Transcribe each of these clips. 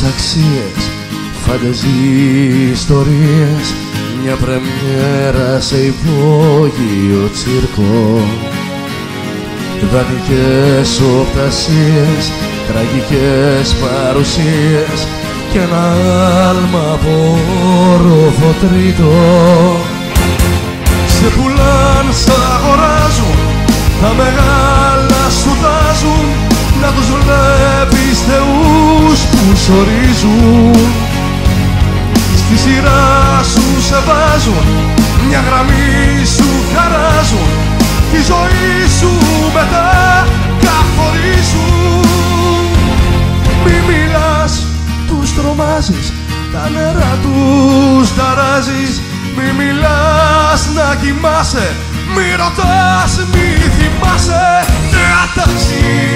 φαντασίες Φανταζείς ιστορίες. Μια πρεμιέρα σε υπόγειο τσίρκο. Δανεικές οπτασίες Τραγικές παρουσίες Κι ένα άλμα από όροφο τρίτο Σε πουλάν, σ' αγοράζουν Τα μεγάλα σου τάζουν. Να τους βλέπεις θεούς που σορίζουν Στη σειρά σου σε βάζουν Μια γραμμή σου χαράζουν. Τη ζωή σου μετά καθορίζουν. Μη μιλάς, τους τρομάζεις Τα νερά τους ταράζεις. Μη μιλάς να κοιμάσαι Μη ρωτάς, μη θυμάσαι. Νέα τάξη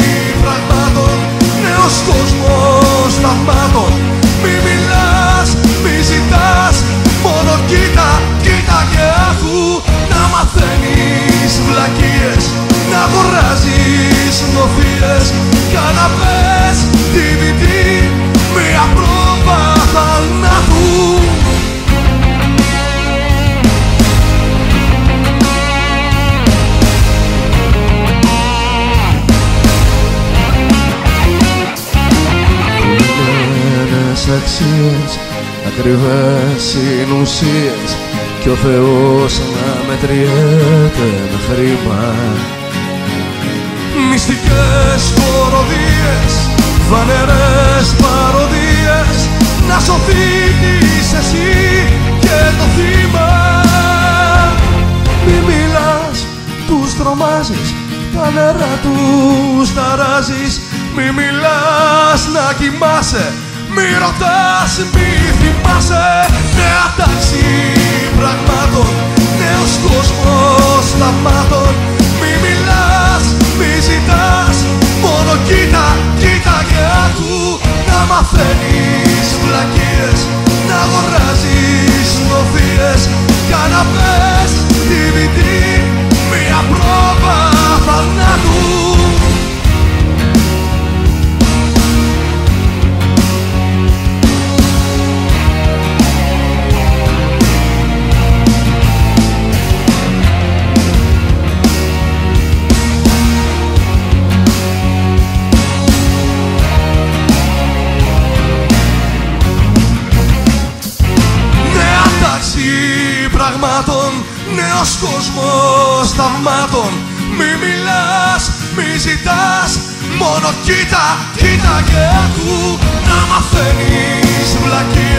Λένες αξίες, ακριβές συνουσίες Κι ο Θεός να μετριέται με χρήμα. Μυστικές φοροδίες, φανερές παροδίες. Να σωθείς εσύ και το θύμα. Μη μιλάς, τους τρομάζεις Τα νερά τους ταράζεις. Μη μιλάς να κοιμάσαι Μη ρωτάς, μη θυμάσαι. Νέα τάξη πραγμάτων Νέος κόσμος θαυμάτων. Μη μιλάς, μη ζητάς. Μόνο κοίτα, κοίτα και άκου Να μαθαίνεις πραγμάτων Νέος κόσμος θαυμάτων. Μη μιλάς, μη ζητάς Μόνο κοίτα, κοίτα και ακού Να μαθαίνεις βλακή.